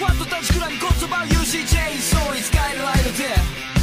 what the touch could I go about you see chain so it's guided right there